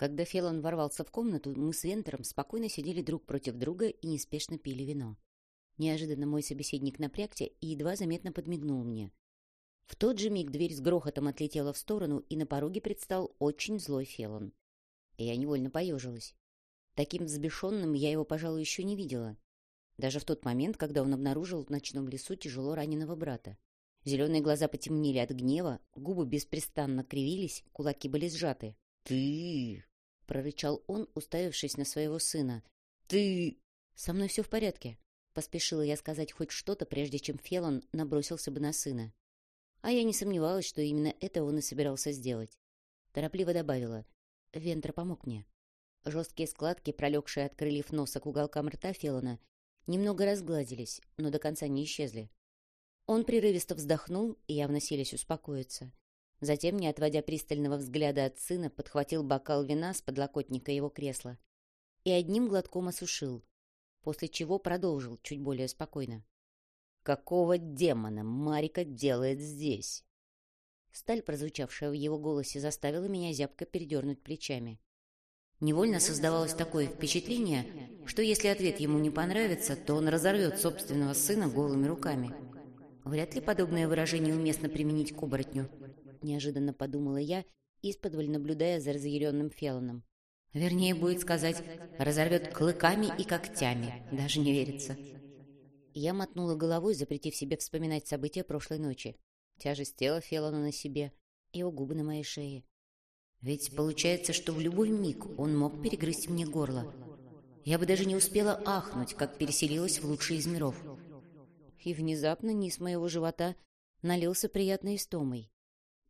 Когда Фелон ворвался в комнату, мы с Вентером спокойно сидели друг против друга и неспешно пили вино. Неожиданно мой собеседник напрягся и едва заметно подмигнул мне. В тот же миг дверь с грохотом отлетела в сторону, и на пороге предстал очень злой Фелон. Я невольно поежилась. Таким взбешенным я его, пожалуй, еще не видела. Даже в тот момент, когда он обнаружил в ночном лесу тяжело раненого брата. Зеленые глаза потемнели от гнева, губы беспрестанно кривились, кулаки были сжаты. «Ты!» — прорычал он, уставившись на своего сына. «Ты!» «Со мной все в порядке», — поспешила я сказать хоть что-то, прежде чем Фелон набросился бы на сына. А я не сомневалась, что именно это он и собирался сделать. Торопливо добавила. Вентра помог мне. Жесткие складки, пролегшие от крыльев носа к уголкам рта Фелона, немного разгладились, но до конца не исчезли. Он прерывисто вздохнул, явно селись успокоиться. Затем, не отводя пристального взгляда от сына, подхватил бокал вина с подлокотника его кресла и одним глотком осушил, после чего продолжил чуть более спокойно. «Какого демона Марика делает здесь?» Сталь, прозвучавшая в его голосе, заставила меня зябко передернуть плечами. Невольно создавалось такое впечатление, что если ответ ему не понравится, то он разорвет собственного сына голыми руками. Вряд ли подобное выражение уместно применить к оборотню. Неожиданно подумала я, исподволь наблюдая за разъяренным Фелоном. Вернее, будет сказать, разорвет клыками и когтями. Даже не верится. Я мотнула головой, запретив себе вспоминать события прошлой ночи. Тяжесть тела Фелона на себе, его губы на моей шее. Ведь получается, что в любой миг он мог перегрызть мне горло. Я бы даже не успела ахнуть, как переселилась в лучший из миров. И внезапно низ моего живота налился приятной истомой.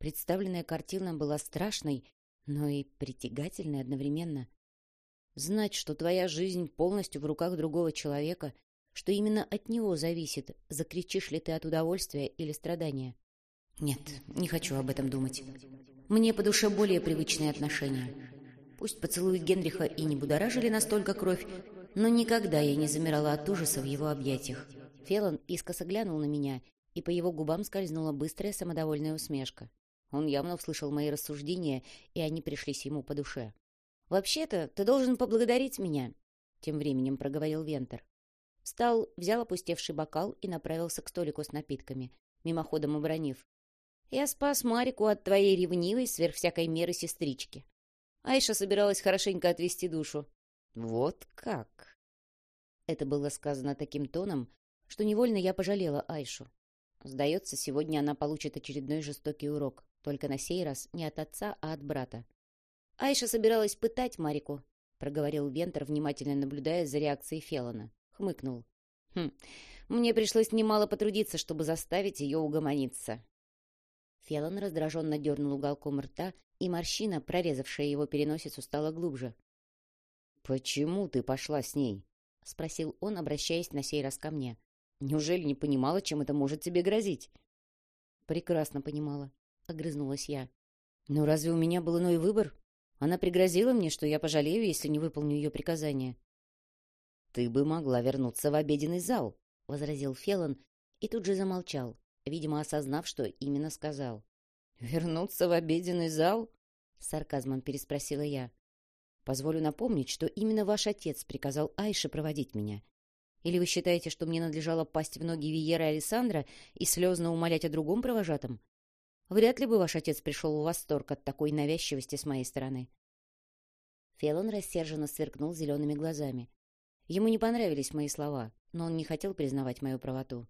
Представленная картина была страшной, но и притягательной одновременно. Знать, что твоя жизнь полностью в руках другого человека, что именно от него зависит, закричишь ли ты от удовольствия или страдания. Нет, не хочу об этом думать. Мне по душе более привычные отношения. Пусть поцелуи Генриха и не будоражили настолько кровь, но никогда я не замирала от ужаса в его объятиях. Фелон искоса глянул на меня, и по его губам скользнула быстрая самодовольная усмешка. Он явно услышал мои рассуждения, и они пришлись ему по душе. «Вообще-то, ты должен поблагодарить меня», — тем временем проговорил Вентер. Встал, взял опустевший бокал и направился к столику с напитками, мимоходом обронив. Я спас Марику от твоей ревнивой, сверх всякой меры сестрички. Айша собиралась хорошенько отвести душу. Вот как? Это было сказано таким тоном, что невольно я пожалела Айшу. Сдается, сегодня она получит очередной жестокий урок, только на сей раз не от отца, а от брата. Айша собиралась пытать Марику, проговорил Вентер, внимательно наблюдая за реакцией Феллона. Хмыкнул. Хм, мне пришлось немало потрудиться, чтобы заставить ее угомониться. Фелон раздраженно дернул уголком рта, и морщина, прорезавшая его переносицу, стала глубже. «Почему ты пошла с ней?» — спросил он, обращаясь на сей раз ко мне. «Неужели не понимала, чем это может тебе грозить?» «Прекрасно понимала», — огрызнулась я. «Но разве у меня был иной выбор? Она пригрозила мне, что я пожалею, если не выполню ее приказание». «Ты бы могла вернуться в обеденный зал», — возразил Фелон и тут же замолчал, видимо, осознав, что именно сказал. «Вернуться в обеденный зал?» — с сарказмом переспросила я. «Позволю напомнить, что именно ваш отец приказал Айше проводить меня. Или вы считаете, что мне надлежало пасть в ноги Виера и Александра и слезно умолять о другом провожатом? Вряд ли бы ваш отец пришел в восторг от такой навязчивости с моей стороны». Фелон рассерженно сверкнул зелеными глазами. Ему не понравились мои слова, но он не хотел признавать мою правоту.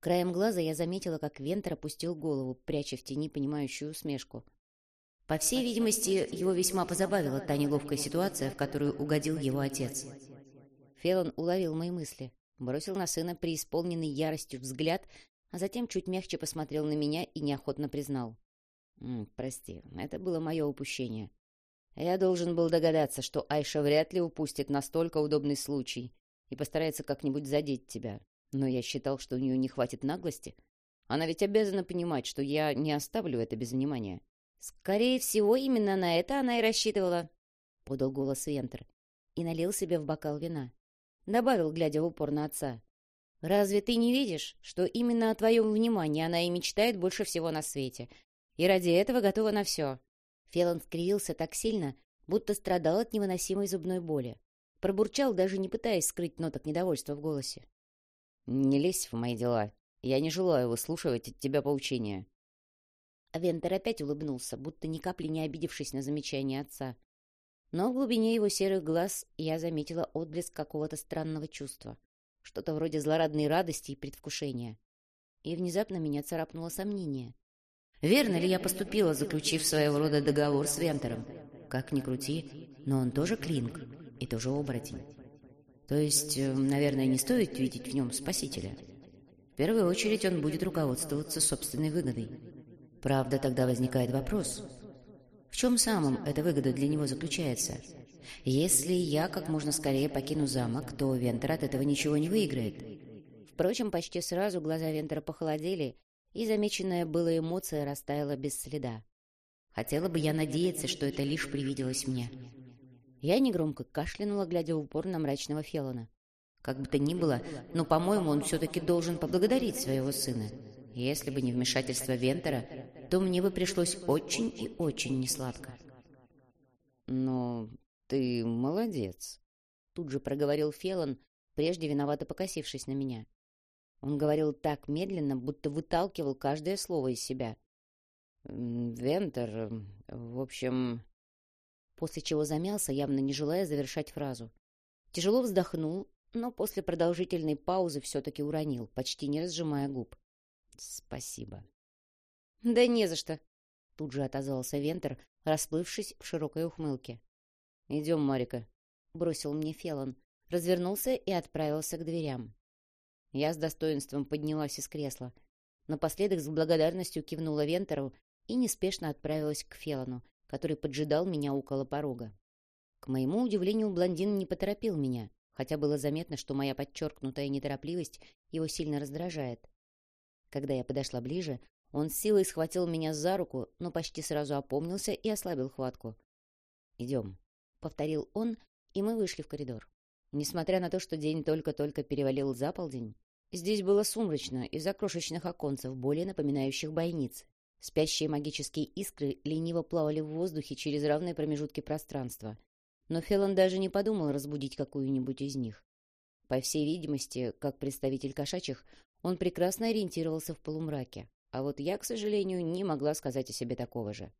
Краем глаза я заметила, как Вентер опустил голову, пряча в тени понимающую усмешку. По всей видимости, его весьма позабавила та неловкая ситуация, в которую угодил его отец. Фелон уловил мои мысли, бросил на сына преисполненный яростью взгляд, а затем чуть мягче посмотрел на меня и неохотно признал. «М, «Прости, это было мое упущение. Я должен был догадаться, что Айша вряд ли упустит настолько удобный случай и постарается как-нибудь задеть тебя. Но я считал, что у нее не хватит наглости. Она ведь обязана понимать, что я не оставлю это без внимания. «Скорее всего, именно на это она и рассчитывала», — подал голос Вентер и налил себе в бокал вина. Добавил, глядя в упор на отца. «Разве ты не видишь, что именно о твоем внимании она и мечтает больше всего на свете, и ради этого готова на все?» Фелон скривился так сильно, будто страдал от невыносимой зубной боли. Пробурчал, даже не пытаясь скрыть ноток недовольства в голосе. «Не лезь в мои дела. Я не желаю выслушивать от тебя поучения». Вентер опять улыбнулся, будто ни капли не обидевшись на замечание отца. Но в глубине его серых глаз я заметила отблеск какого-то странного чувства. Что-то вроде злорадной радости и предвкушения. И внезапно меня царапнуло сомнение. Верно ли я поступила, заключив своего рода договор с Вентером? Как ни крути, но он тоже клинк и тоже оборотень. То есть, э, наверное, не стоит видеть в нем спасителя. В первую очередь он будет руководствоваться собственной выгодой. Правда, тогда возникает вопрос. В чем самом эта выгода для него заключается? Если я как можно скорее покину замок, то Вентер от этого ничего не выиграет. Впрочем, почти сразу глаза Вентера похолодели, и замеченная была эмоция растаяла без следа. Хотела бы я надеяться, что это лишь привиделось мне. Я негромко кашлянула, глядя в упор на мрачного Фелона. Как бы то ни было, но, по-моему, он все-таки должен поблагодарить своего сына. Если бы не вмешательство Вентера, то мне бы пришлось очень и очень несладко. «Но ты молодец», — тут же проговорил Фелон, прежде виновато покосившись на меня. Он говорил так медленно, будто выталкивал каждое слово из себя. «Вентер, в общем...» после чего замялся, явно не желая завершать фразу. Тяжело вздохнул, но после продолжительной паузы все-таки уронил, почти не разжимая губ. «Спасибо». «Да не за что», — тут же отозвался Вентер, расплывшись в широкой ухмылке. «Идем, Марика», — бросил мне Фелон, развернулся и отправился к дверям. Я с достоинством поднялась из кресла. Напоследок с благодарностью кивнула Вентеру и неспешно отправилась к Фелону, который поджидал меня около порога. К моему удивлению, блондин не поторопил меня, хотя было заметно, что моя подчеркнутая неторопливость его сильно раздражает. Когда я подошла ближе, он с силой схватил меня за руку, но почти сразу опомнился и ослабил хватку. «Идем», — повторил он, и мы вышли в коридор. Несмотря на то, что день только-только перевалил за полдень, здесь было сумрачно из-за крошечных оконцев, более напоминающих бойницы. Спящие магические искры лениво плавали в воздухе через равные промежутки пространства. Но Фелон даже не подумал разбудить какую-нибудь из них. По всей видимости, как представитель кошачьих, он прекрасно ориентировался в полумраке. А вот я, к сожалению, не могла сказать о себе такого же.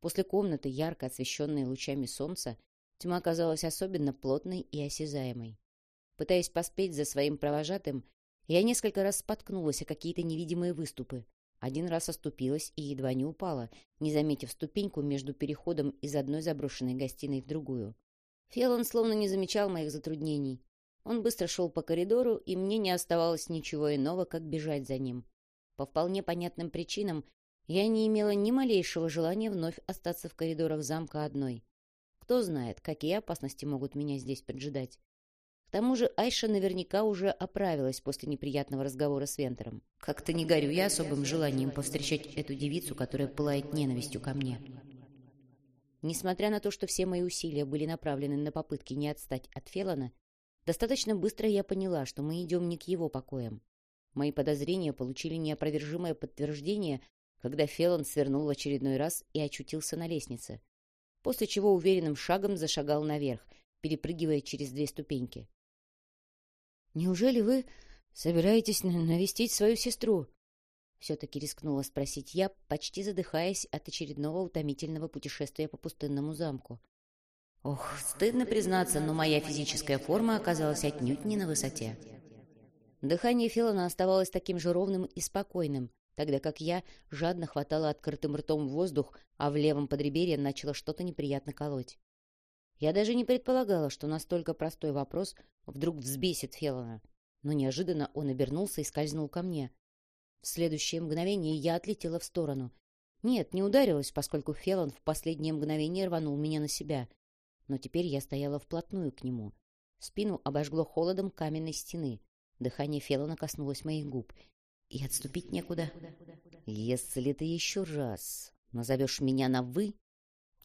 После комнаты, ярко освещенной лучами солнца, тьма казалась особенно плотной и осязаемой. Пытаясь поспеть за своим провожатым, я несколько раз споткнулась о какие-то невидимые выступы, один раз оступилась и едва не упала, не заметив ступеньку между переходом из одной заброшенной гостиной в другую. Фелон словно не замечал моих затруднений. Он быстро шел по коридору, и мне не оставалось ничего иного, как бежать за ним. По вполне понятным причинам я не имела ни малейшего желания вновь остаться в коридорах замка одной. Кто знает, какие опасности могут меня здесь поджидать. К тому же Айша наверняка уже оправилась после неприятного разговора с Вентером. Как-то не горю я особым желанием повстречать эту девицу, которая пылает ненавистью ко мне. Несмотря на то, что все мои усилия были направлены на попытки не отстать от Фелона, достаточно быстро я поняла, что мы идем не к его покоям. Мои подозрения получили неопровержимое подтверждение, когда Фелон свернул в очередной раз и очутился на лестнице, после чего уверенным шагом зашагал наверх, перепрыгивая через две ступеньки. «Неужели вы собираетесь навестить свою сестру?» Все-таки рискнула спросить я, почти задыхаясь от очередного утомительного путешествия по пустынному замку. Ох, стыдно признаться, но моя физическая форма оказалась отнюдь не на высоте. Дыхание Филана оставалось таким же ровным и спокойным, тогда как я жадно хватала открытым ртом воздух, а в левом подреберье начало что-то неприятно колоть. Я даже не предполагала, что настолько простой вопрос вдруг взбесит Феллона. Но неожиданно он обернулся и скользнул ко мне. В следующее мгновение я отлетела в сторону. Нет, не ударилась, поскольку Феллон в последнее мгновение рванул меня на себя. Но теперь я стояла вплотную к нему. Спину обожгло холодом каменной стены. Дыхание Феллона коснулось моих губ. И отступить некуда. «Если ты еще раз назовешь меня на «вы»,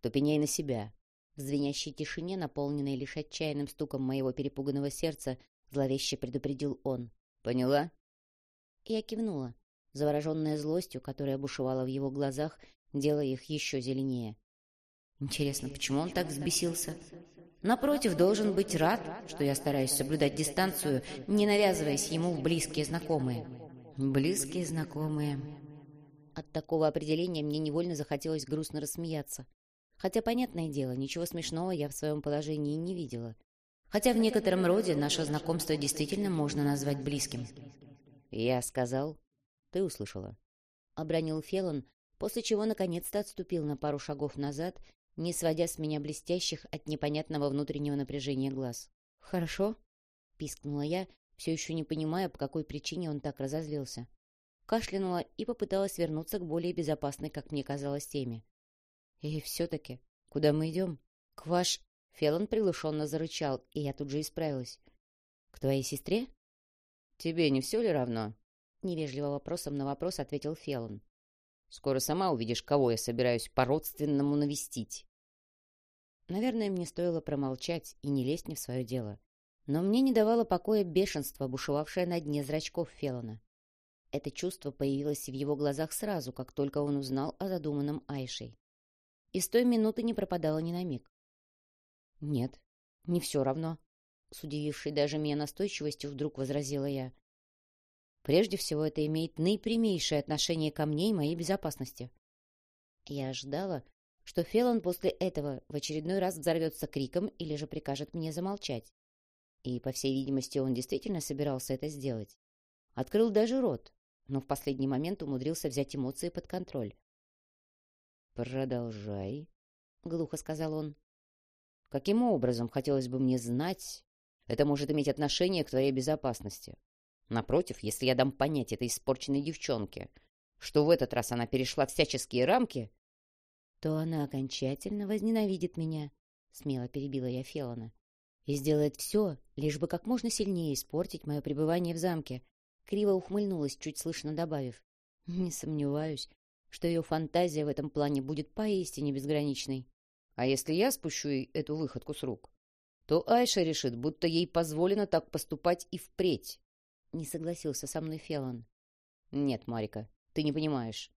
то пеняй на себя», в звенящей тишине, наполненной лишь отчаянным стуком моего перепуганного сердца, зловеще предупредил он. «Поняла?» Я кивнула, завороженная злостью, которая бушевала в его глазах, делая их еще зеленее. Интересно, почему он так взбесился? Напротив, должен быть рад, что я стараюсь соблюдать дистанцию, не навязываясь ему в близкие знакомые. Близкие знакомые. От такого определения мне невольно захотелось грустно рассмеяться. Хотя, понятное дело, ничего смешного я в своем положении не видела. Хотя в некотором роде наше знакомство действительно можно назвать близким. «Я сказал, ты услышала», — обронил Фелон, после чего наконец-то отступил на пару шагов назад не сводя с меня блестящих от непонятного внутреннего напряжения глаз. «Хорошо», — пискнула я, все еще не понимая, по какой причине он так разозлился. Кашлянула и попыталась вернуться к более безопасной, как мне казалось, теме. «И все-таки, куда мы идем?» «К ваш...» Фелон приглушенно зарычал, и я тут же исправилась. «К твоей сестре?» «Тебе не все ли равно?» Невежливо вопросом на вопрос ответил Фелон. «Скоро сама увидишь, кого я собираюсь по-родственному навестить». Наверное, мне стоило промолчать и не лезть не в свое дело. Но мне не давало покоя бешенство, бушевавшее на дне зрачков Фелона. Это чувство появилось в его глазах сразу, как только он узнал о задуманном Айшей. И с той минуты не пропадало ни на миг. «Нет, не все равно», — с удивившей даже меня настойчивостью вдруг возразила я. «Прежде всего, это имеет наипрямейшее отношение ко мне и моей безопасности». Я ожидала, что Фелон после этого в очередной раз взорвется криком или же прикажет мне замолчать. И, по всей видимости, он действительно собирался это сделать. Открыл даже рот, но в последний момент умудрился взять эмоции под контроль. «Продолжай», — глухо сказал он. «Каким образом, хотелось бы мне знать, это может иметь отношение к твоей безопасности? Напротив, если я дам понять этой испорченной девчонке, что в этот раз она перешла всяческие рамки, то она окончательно возненавидит меня, — смело перебила я Фелона, — и сделает все, лишь бы как можно сильнее испортить мое пребывание в замке. Криво ухмыльнулась, чуть слышно добавив. Не сомневаюсь, что ее фантазия в этом плане будет поистине безграничной. А если я спущу ей эту выходку с рук, то Айша решит, будто ей позволено так поступать и впредь. Не согласился со мной Фелон. Нет, Марика, ты не понимаешь.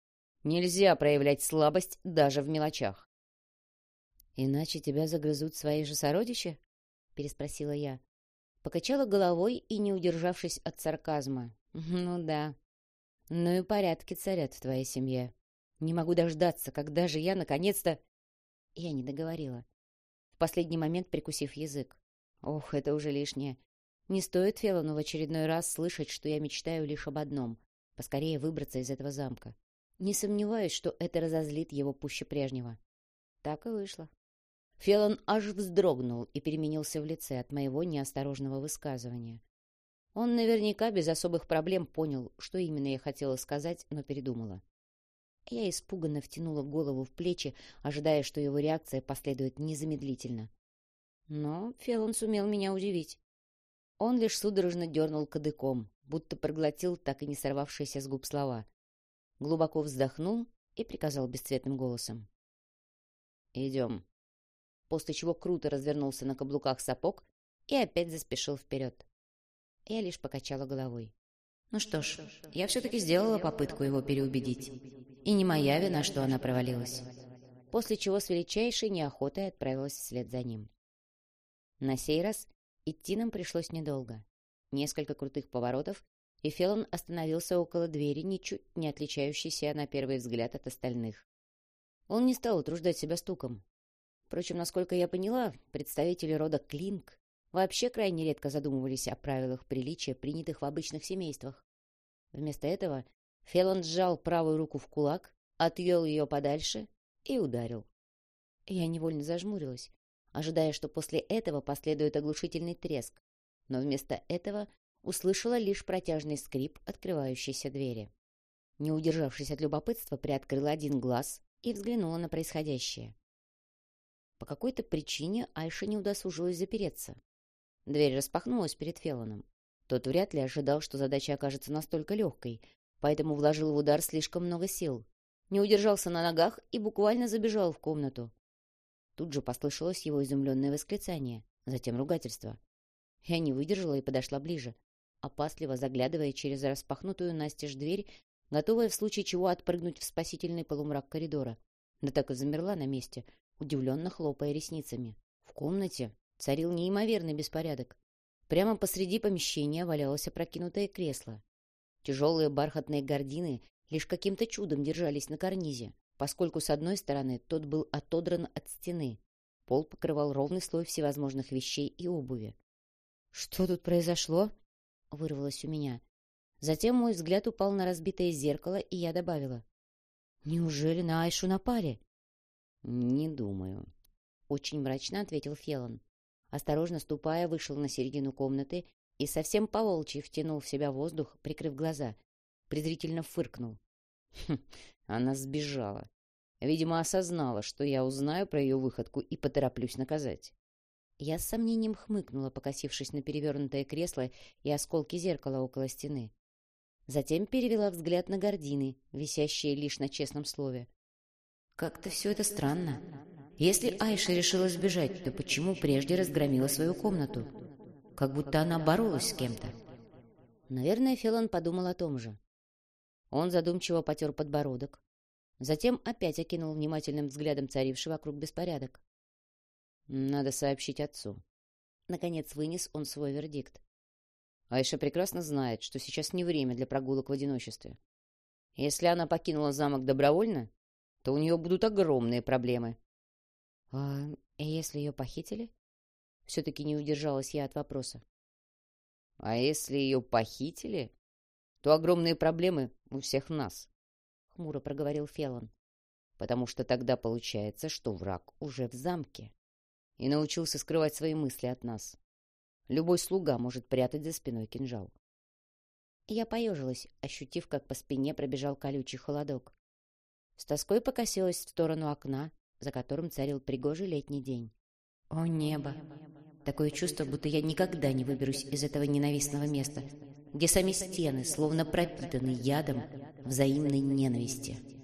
Нельзя проявлять слабость даже в мелочах. «Иначе тебя загрызут свои же сородичи?» — переспросила я. Покачала головой и, не удержавшись от сарказма. «Ну да. Ну и порядки царят в твоей семье. Не могу дождаться, когда же я, наконец-то...» Я не договорила. В последний момент прикусив язык. Ох, это уже лишнее. Не стоит Фелону в очередной раз слышать, что я мечтаю лишь об одном — поскорее выбраться из этого замка. Не сомневаюсь, что это разозлит его пуще прежнего. Так и вышло. Фелон аж вздрогнул и переменился в лице от моего неосторожного высказывания. Он наверняка без особых проблем понял, что именно я хотела сказать, но передумала. Я испуганно втянула голову в плечи, ожидая, что его реакция последует незамедлительно. Но Фелон сумел меня удивить. Он лишь судорожно дернул кадыком, будто проглотил так и не сорвавшиеся с губ слова — глубоко вздохнул и приказал бесцветным голосом. «Идем». После чего круто развернулся на каблуках сапог и опять заспешил вперед. Я лишь покачала головой. Ну что ж, я все-таки сделала попытку его переубедить. И не моя вина, что она провалилась. После чего с величайшей неохотой отправилась вслед за ним. На сей раз идти нам пришлось недолго. Несколько крутых поворотов, и Фелон остановился около двери, ничуть не отличающейся на первый взгляд от остальных. Он не стал утруждать себя стуком. Впрочем, насколько я поняла, представители рода Клинк вообще крайне редко задумывались о правилах приличия, принятых в обычных семействах. Вместо этого Фелон сжал правую руку в кулак, отвел ее подальше и ударил. Я невольно зажмурилась, ожидая, что после этого последует оглушительный треск, но вместо этого услышала лишь протяжный скрип открывающейся двери. Не удержавшись от любопытства, приоткрыла один глаз и взглянула на происходящее. По какой-то причине Айша не удосужилась запереться. Дверь распахнулась перед Фелоном. Тот вряд ли ожидал, что задача окажется настолько легкой, поэтому вложил в удар слишком много сил. Не удержался на ногах и буквально забежал в комнату. Тут же послышалось его изумленное восклицание, затем ругательство. Я не выдержала и подошла ближе опасливо заглядывая через распахнутую настежь дверь, готовая в случае чего отпрыгнуть в спасительный полумрак коридора. Да так и замерла на месте, удивленно хлопая ресницами. В комнате царил неимоверный беспорядок. Прямо посреди помещения валялось опрокинутое кресло. Тяжелые бархатные гардины лишь каким-то чудом держались на карнизе, поскольку с одной стороны тот был отодран от стены. Пол покрывал ровный слой всевозможных вещей и обуви. «Что тут произошло?» — вырвалось у меня. Затем мой взгляд упал на разбитое зеркало, и я добавила. «Неужели на Айшу напали?» «Не думаю», — очень мрачно ответил Фелон. Осторожно ступая, вышел на середину комнаты и совсем по-волчьи втянул в себя воздух, прикрыв глаза. Презрительно фыркнул. «Хм, она сбежала. Видимо, осознала, что я узнаю про ее выходку и потороплюсь наказать. Я с сомнением хмыкнула, покосившись на перевернутое кресло и осколки зеркала около стены. Затем перевела взгляд на гардины, висящие лишь на честном слове. Как-то все это странно. Если Айша решила сбежать, то почему прежде разгромила свою комнату? Как будто она боролась с кем-то. Наверное, Фелон подумал о том же. Он задумчиво потер подбородок. Затем опять окинул внимательным взглядом царивший вокруг беспорядок. Надо сообщить отцу. Наконец вынес он свой вердикт. Айша прекрасно знает, что сейчас не время для прогулок в одиночестве. Если она покинула замок добровольно, то у нее будут огромные проблемы. — А если ее похитили? Все-таки не удержалась я от вопроса. — А если ее похитили, то огромные проблемы у всех нас, — хмуро проговорил Фелон. — Потому что тогда получается, что враг уже в замке и научился скрывать свои мысли от нас. Любой слуга может прятать за спиной кинжал. Я поежилась, ощутив, как по спине пробежал колючий холодок. С тоской покосилась в сторону окна, за которым царил пригожий летний день. О, небо! Такое чувство, будто я никогда не выберусь из этого ненавистного места, где сами стены словно пропитаны ядом взаимной ненависти.